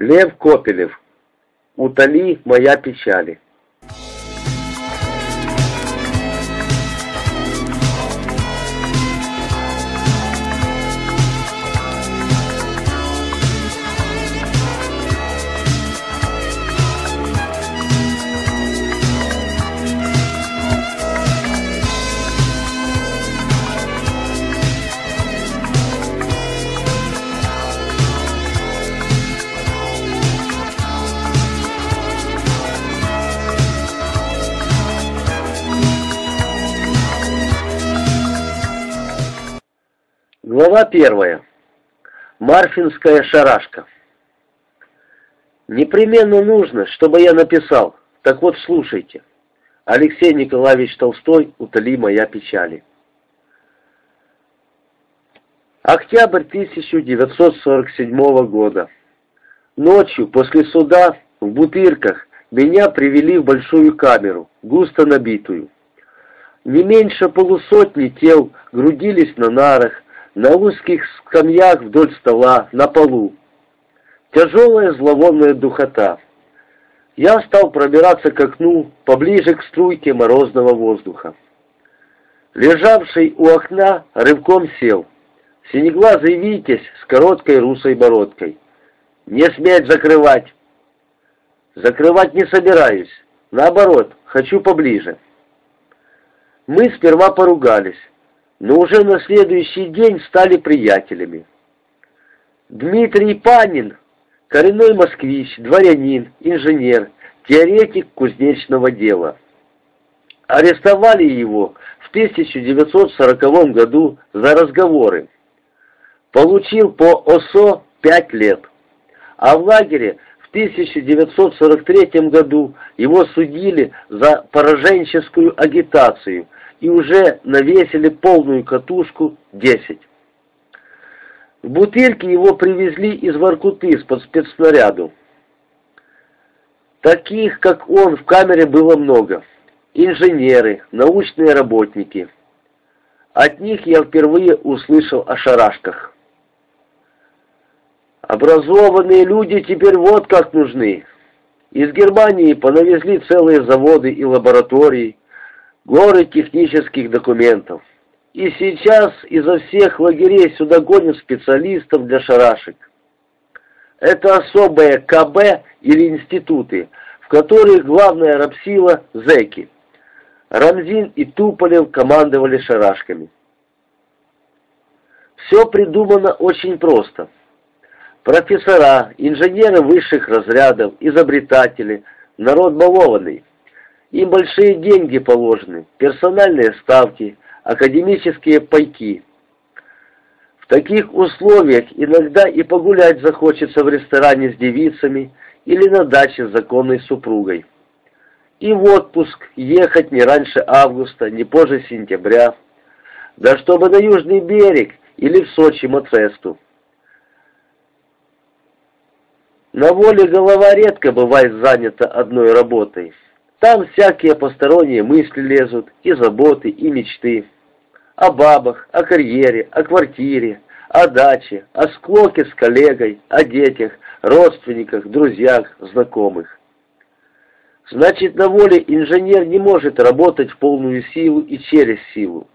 Лев Копелев. Утоли моя печали. Глава первая. Марфинская шарашка. Непременно нужно, чтобы я написал. Так вот, слушайте. Алексей Николаевич Толстой «Утоли моя печали». Октябрь 1947 года. Ночью после суда в Бутырках меня привели в большую камеру, густо набитую. Не меньше полусотни тел грудились на нарах, на узких скамьях вдоль стола, на полу. Тяжелая зловонная духота. Я стал пробираться к окну, поближе к струйке морозного воздуха. Лежавший у окна рывком сел. Синеглазый Витязь с короткой русой бородкой. «Не сметь закрывать!» «Закрывать не собираюсь. Наоборот, хочу поближе». Мы сперва поругались но уже на следующий день стали приятелями. Дмитрий Панин, коренной москвич, дворянин, инженер, теоретик кузнечного дела. Арестовали его в 1940 году за разговоры. Получил по ОСО пять лет, а в лагере в 1943 году его судили за пораженческую агитацию – и уже навесили полную катушку 10. В бутыльке его привезли из Воркуты с-под спецснаряду. Таких, как он, в камере было много. Инженеры, научные работники. От них я впервые услышал о шарашках. Образованные люди теперь вот как нужны. Из Германии понавезли целые заводы и лаборатории, горы технических документов. И сейчас изо всех лагерей сюда гонят специалистов для шарашек. Это особые КБ или институты, в которых главная рабсила – зэки. Рамзин и Туполев командовали шарашками. Все придумано очень просто. Профессора, инженеры высших разрядов, изобретатели, народ балованный – им большие деньги положены, персональные ставки, академические пайки. В таких условиях иногда и погулять захочется в ресторане с девицами или на даче с законной супругой. И в отпуск ехать не раньше августа, не позже сентября. Да чтобы на Южный берег или в Сочи Мацесту. На воле голова редко бывает занята одной работой. Там всякие посторонние мысли лезут, и заботы, и мечты. О бабах, о карьере, о квартире, о даче, о склоке с коллегой, о детях, родственниках, друзьях, знакомых. Значит, на воле инженер не может работать в полную силу и через силу.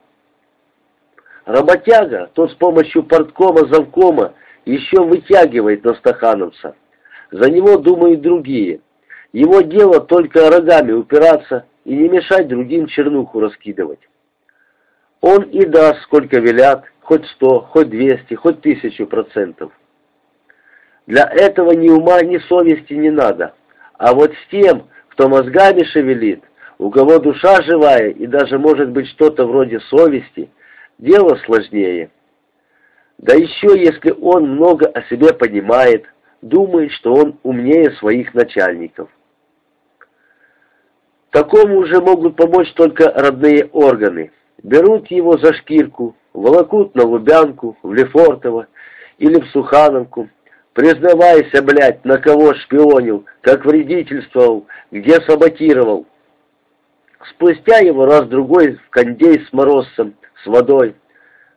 Работяга, тот с помощью порткома завкома еще вытягивает на стахановца. За него думают другие. Его дело только рогами упираться и не мешать другим чернуху раскидывать. Он и даст, сколько велят, хоть сто, хоть двести, хоть тысячу процентов. Для этого ни ума, ни совести не надо. А вот с тем, кто мозгами шевелит, у кого душа живая и даже может быть что-то вроде совести, дело сложнее. Да еще если он много о себе понимает, думает, что он умнее своих начальников. Такому уже могут помочь только родные органы. Берут его за шкирку, волокут на Лубянку, в Лефортово или в Сухановку. Признавайся, блядь, на кого шпионил, как вредительствовал, где саботировал. Спустя его раз-другой в кондей с морозцем, с водой.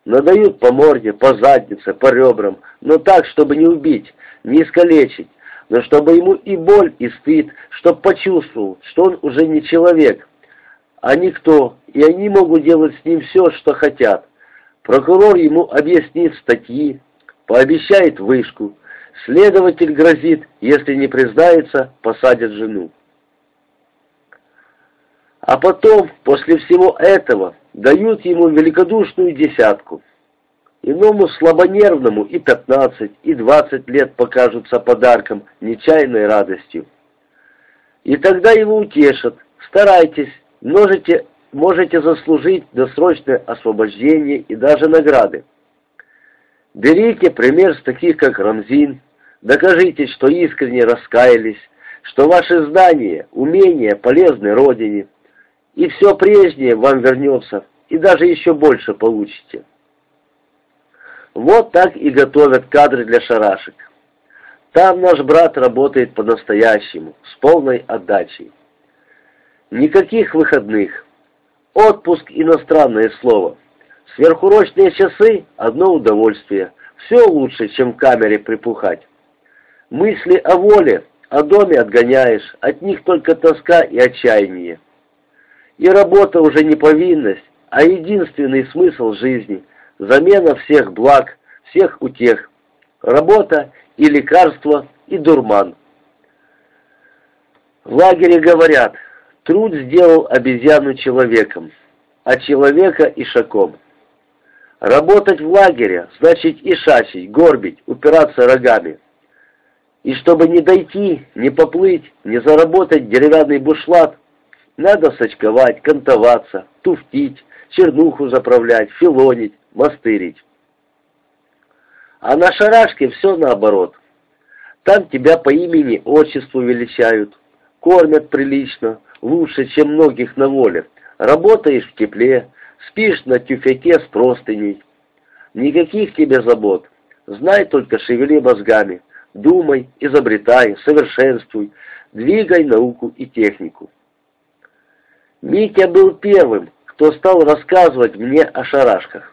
Надают по морде, по заднице, по ребрам, но так, чтобы не убить, не искалечить. Но чтобы ему и боль, и стыд, чтоб почувствовал, что он уже не человек, а никто, и они могут делать с ним все, что хотят. Прокурор ему объяснит статьи, пообещает вышку, следователь грозит, если не признается, посадят жену. А потом, после всего этого, дают ему великодушную десятку. Иному слабонервному и 15, и 20 лет покажутся подарком, нечаянной радостью. И тогда его утешат. Старайтесь, можете, можете заслужить досрочное освобождение и даже награды. Берите пример с таких, как Рамзин, докажите, что искренне раскаялись, что ваши знания, умения полезны Родине, и все прежнее вам вернется, и даже еще больше получите. Вот так и готовят кадры для шарашек. Там наш брат работает по-настоящему, с полной отдачей. Никаких выходных. Отпуск – иностранное слово. Сверхурочные часы – одно удовольствие. Все лучше, чем в камере припухать. Мысли о воле, о доме отгоняешь, от них только тоска и отчаяние. И работа уже не повинность, а единственный смысл жизни – замена всех благ, всех утех, работа и лекарство, и дурман. В лагере говорят, труд сделал обезьяну человеком, а человека ишаком. Работать в лагере значит ишачить, горбить, упираться рогами. И чтобы не дойти, не поплыть, не заработать деревянный бушлат, надо сочковать, кантоваться, туфтить, чернуху заправлять, филонить, мастырить. А на шарашке все наоборот. Там тебя по имени, отчеству величают, кормят прилично, лучше, чем многих на воле. Работаешь в тепле, спишь на тюфяке с простыней. Никаких тебе забот. Знай только шевели мозгами. Думай, изобретай, совершенствуй, двигай науку и технику. Митя был первым, кто стал рассказывать мне о шарашках.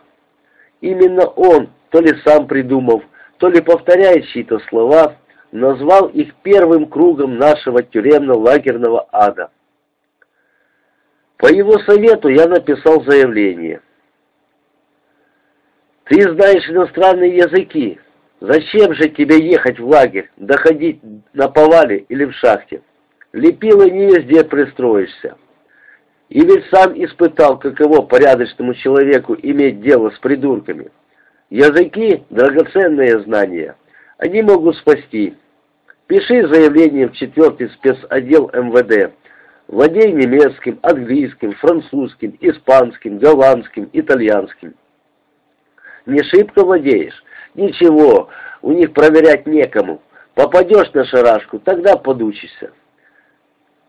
Именно он, то ли сам придумав, то ли повторяя чьи-то слова, назвал их первым кругом нашего тюремно-лагерного ада. По его совету я написал заявление. «Ты знаешь иностранные языки. Зачем же тебе ехать в лагерь, доходить на повале или в шахте? Лепило не везде пристроишься». И ведь сам испытал, каково порядочному человеку иметь дело с придурками. Языки – драгоценные знания. Они могут спасти. Пиши заявление в четвертый спецотдел МВД. Владей немецким, английским, французским, испанским, голландским, итальянским. Не шибко владеешь? Ничего, у них проверять некому. Попадешь на шарашку, тогда подучишься.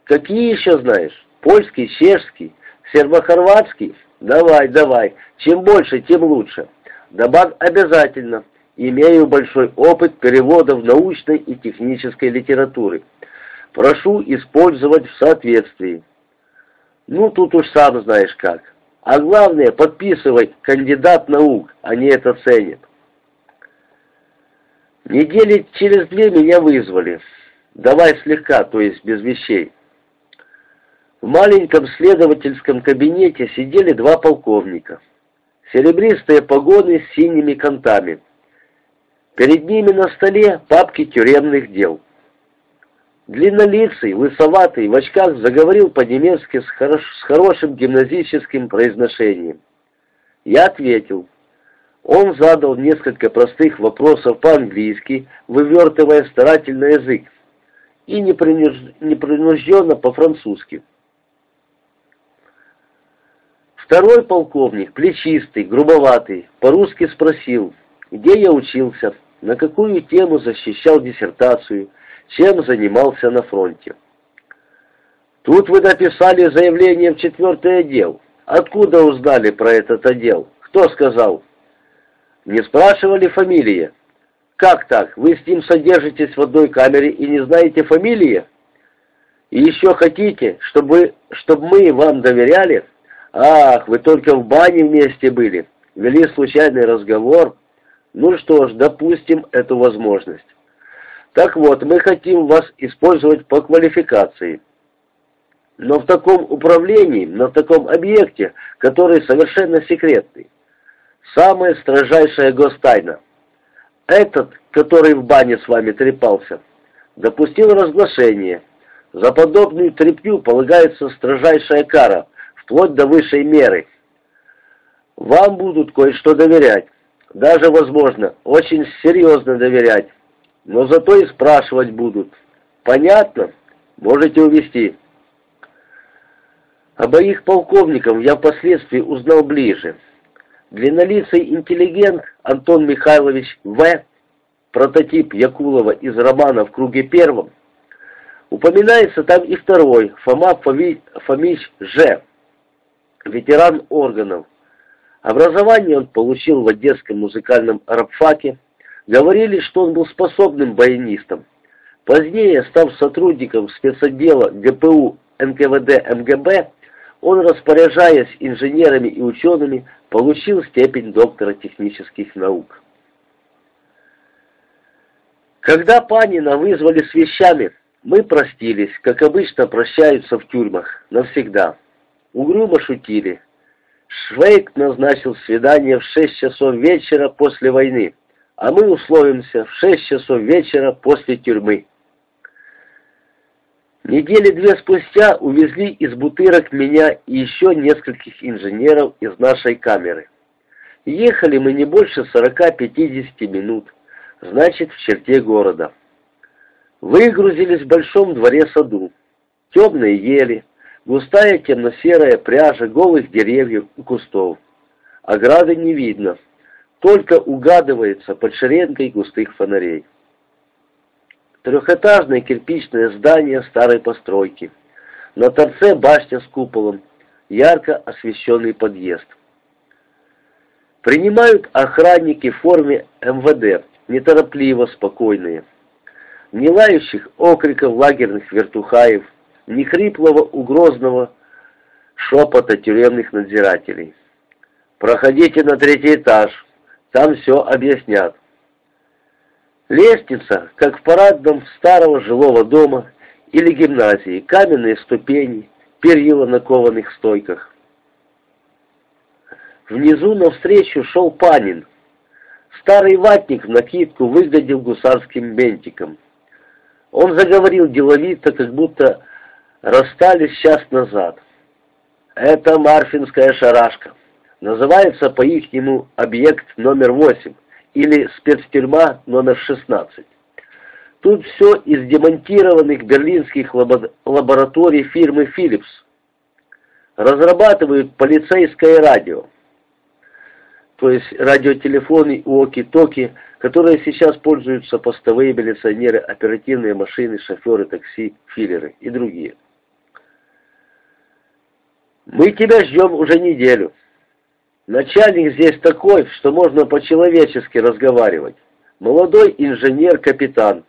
Какие еще знаешь? Польский, чешский, сербо-хорватский? Давай, давай. Чем больше, тем лучше. Добавь обязательно. Имею большой опыт переводов научной и технической литературы. Прошу использовать в соответствии. Ну, тут уж сам знаешь как. А главное, подписывай кандидат наук, они это ценят. Недели через две меня вызвали. Давай слегка, то есть без вещей. В маленьком следовательском кабинете сидели два полковника. Серебристые погоны с синими кантами. Перед ними на столе папки тюремных дел. Длиннолицый, лысоватый, в очках заговорил по-немецки с, хорош, с хорошим гимназическим произношением. Я ответил. Он задал несколько простых вопросов по-английски, вывертывая старательно язык, и непринужденно по-французски. Второй полковник, плечистый, грубоватый, по-русски спросил, где я учился, на какую тему защищал диссертацию, чем занимался на фронте. Тут вы написали заявление в четвертый отдел. Откуда узнали про этот отдел? Кто сказал? Не спрашивали фамилии. Как так? Вы с ним содержитесь в одной камере и не знаете фамилии? И еще хотите, чтобы, чтобы мы вам доверяли? «Ах, вы только в бане вместе были, вели случайный разговор. Ну что ж, допустим эту возможность. Так вот, мы хотим вас использовать по квалификации. Но в таком управлении, на таком объекте, который совершенно секретный. Самая строжайшая гостайна. Этот, который в бане с вами трепался, допустил разглашение. За подобную трепню полагается строжайшая кара, вплоть до высшей меры. Вам будут кое-что доверять, даже, возможно, очень серьезно доверять, но зато и спрашивать будут. Понятно? Можете увести. Обоих полковников я впоследствии узнал ближе. Длиннолицый интеллигент Антон Михайлович В., прототип Якулова из романа «В круге первом», упоминается там и второй, Фома Фомич Ж., ветеран органов. Образование он получил в Одесском музыкальном рабфаке. Говорили, что он был способным баянистом. Позднее, став сотрудником спецотдела ГПУ НКВД МГБ, он, распоряжаясь инженерами и учеными, получил степень доктора технических наук. Когда Панина вызвали с вещами, мы простились, как обычно прощаются в тюрьмах, навсегда. Угрюмо шутили. Швейк назначил свидание в 6 часов вечера после войны, а мы условимся в 6 часов вечера после тюрьмы. Недели две спустя увезли из бутырок меня и еще нескольких инженеров из нашей камеры. Ехали мы не больше 40-50 минут, значит, в черте города. Выгрузились в большом дворе-саду. Темные ели, густая темно-серая пряжа голых деревьев и кустов. Ограды не видно, только угадывается под шеренгой густых фонарей. Трехэтажное кирпичное здание старой постройки. На торце башня с куполом, ярко освещенный подъезд. Принимают охранники в форме МВД, неторопливо, спокойные. Ни лающих окриков лагерных вертухаев, ни хриплого угрозного шепота тюремных надзирателей. «Проходите на третий этаж, там все объяснят». Лестница, как в парадном старого жилого дома или гимназии, каменные ступени, перила на кованых стойках. Внизу навстречу шел Панин. Старый ватник в накидку выглядел гусарским бентиком. Он заговорил деловито, как будто расстались час назад. Это Марфинская шарашка. Называется по-ихнему объект номер восемь или спецтюрьма номер 16. Тут все из демонтированных берлинских лабораторий фирмы Philips. Разрабатывают полицейское радио, то есть радиотелефоны уоки-токи, которые сейчас пользуются постовые милиционеры, оперативные машины, шоферы такси, филлеры и другие. Мы тебя ждем уже неделю. Начальник здесь такой, что можно по-человечески разговаривать. Молодой инженер-капитан.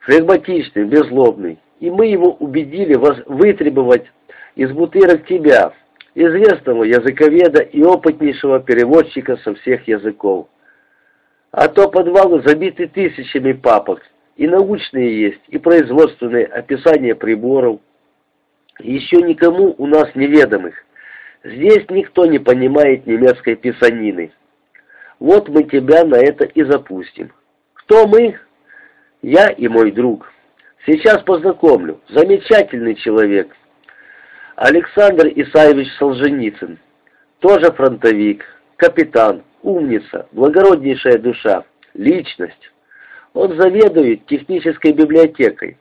Флегматичный, беззлобный. И мы его убедили вас вытребовать из бутырок тебя, известного языковеда и опытнейшего переводчика со всех языков. А то подвалы забиты тысячами папок, и научные есть, и производственные описания приборов, еще никому у нас неведомых. Здесь никто не понимает немецкой писанины. Вот мы тебя на это и запустим. Кто мы? Я и мой друг. Сейчас познакомлю. Замечательный человек. Александр Исаевич Солженицын. Тоже фронтовик, капитан, умница, благороднейшая душа, личность. Он заведует технической библиотекой.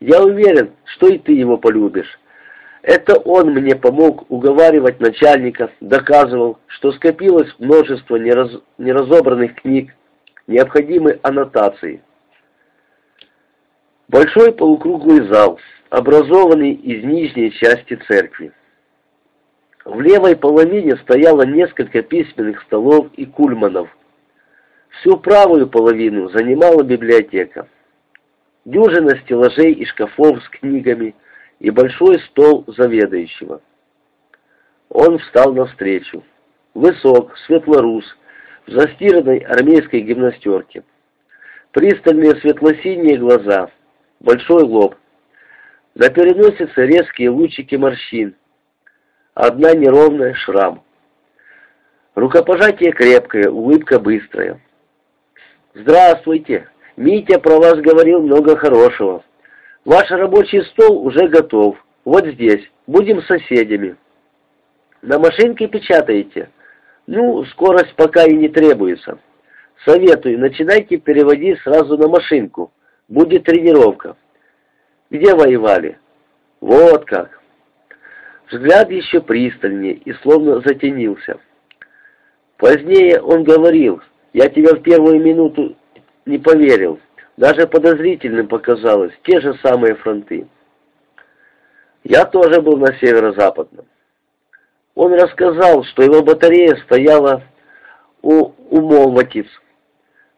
Я уверен, что и ты его полюбишь. Это он мне помог уговаривать начальников, доказывал, что скопилось множество нераз... неразобранных книг, необходимой аннотации. Большой полукруглый зал, образованный из нижней части церкви. В левой половине стояло несколько письменных столов и кульманов. Всю правую половину занимала библиотека. Дюжина стеллажей и шкафов с книгами – и большой стол заведующего. Он встал навстречу. Высок, светлорус, в застиранной армейской гимнастерке. Пристальные светло-синие глаза, большой лоб. На переносице резкие лучики морщин. Одна неровная шрам. Рукопожатие крепкое, улыбка быстрая. «Здравствуйте! Митя про вас говорил много хорошего. Ваш рабочий стол уже готов. Вот здесь. Будем соседями». «На машинке печатаете?» «Ну, скорость пока и не требуется». Советую, начинайте переводить сразу на машинку. Будет тренировка. Где воевали? Вот как. Взгляд еще пристальнее и словно затенился. Позднее он говорил, я тебя в первую минуту не поверил. Даже подозрительным показалось, те же самые фронты. Я тоже был на северо-западном. Он рассказал, что его батарея стояла у, у Молватиц,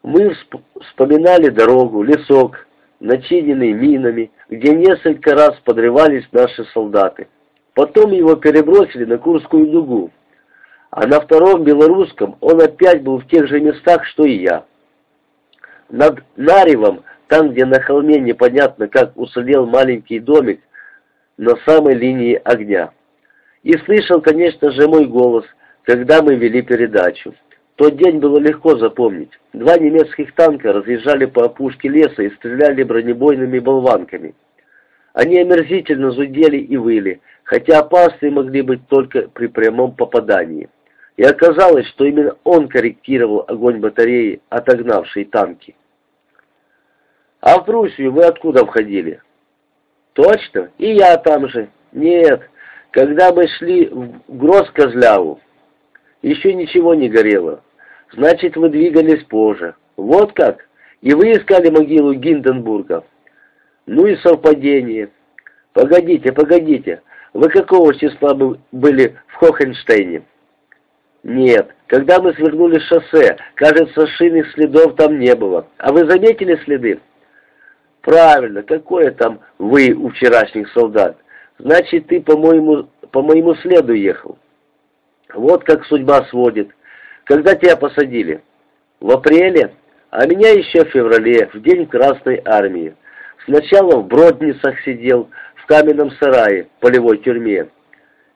мы вспоминали дорогу, лесок, начиненный минами, где несколько раз подрывались наши солдаты. Потом его перебросили на Курскую дугу. А на втором белорусском он опять был в тех же местах, что и я. Над Наревом, там, где на холме непонятно как усадил маленький домик, на самой линии огня. И слышал, конечно же, мой голос, когда мы вели передачу. Тот день было легко запомнить. Два немецких танка разъезжали по опушке леса и стреляли бронебойными болванками. Они омерзительно зудели и выли, хотя опасны могли быть только при прямом попадании. И оказалось, что именно он корректировал огонь батареи, отогнавшей танки. «А в Пруссию вы откуда входили?» «Точно, и я там же. Нет, когда мы шли в Гросс-Козляву, еще ничего не горело. Значит, вы двигались позже. Вот как? И вы искали могилу Гинденбурга. Ну и совпадение. Погодите, погодите. Вы какого числа были в Хохенштейне? Нет, когда мы свернули шоссе, кажется, шинных следов там не было. А вы заметили следы? Правильно, какое там вы у вчерашних солдат? Значит, ты по моему по моему следу ехал. Вот как судьба сводит. Когда тебя посадили? В апреле, а меня еще в феврале, в день Красной Армии. Сначала в Бродницах сидел, в каменном сарае, полевой тюрьме.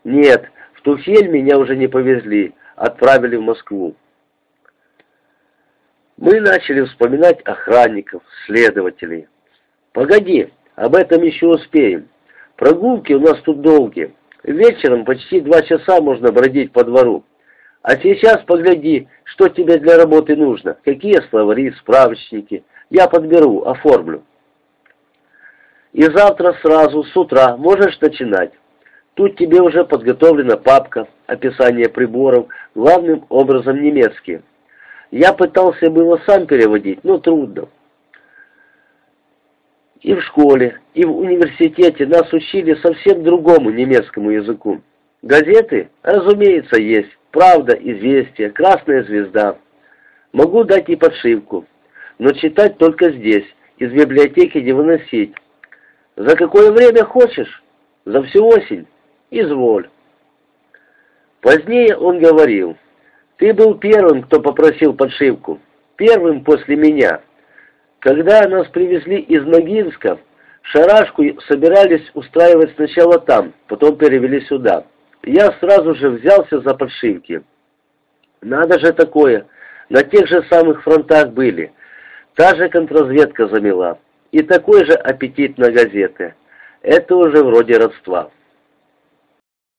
Нет, в Тухель меня уже не повезли, отправили в Москву. Мы начали вспоминать охранников, следователей. Погоди, об этом еще успеем. Прогулки у нас тут долгие. Вечером почти два часа можно бродить по двору. А сейчас погляди, что тебе для работы нужно, какие словари, справочники. Я подберу, оформлю. И завтра сразу, с утра, можешь начинать. Тут тебе уже подготовлена папка, описание приборов, главным образом немецкие. Я пытался было сам переводить, но трудно. И в школе, и в университете нас учили совсем другому немецкому языку. Газеты, разумеется, есть. Правда, Известия, Красная Звезда. Могу дать и подшивку, но читать только здесь, из библиотеки не выносить. За какое время хочешь? За всю осень? Изволь. Позднее он говорил, ты был первым, кто попросил подшивку, первым после меня. Когда нас привезли из Ногинска, шарашку собирались устраивать сначала там, потом перевели сюда. Я сразу же взялся за подшивки. Надо же такое, на тех же самых фронтах были. Та же контрразведка замела. И такой же аппетит на газеты. Это уже вроде родства.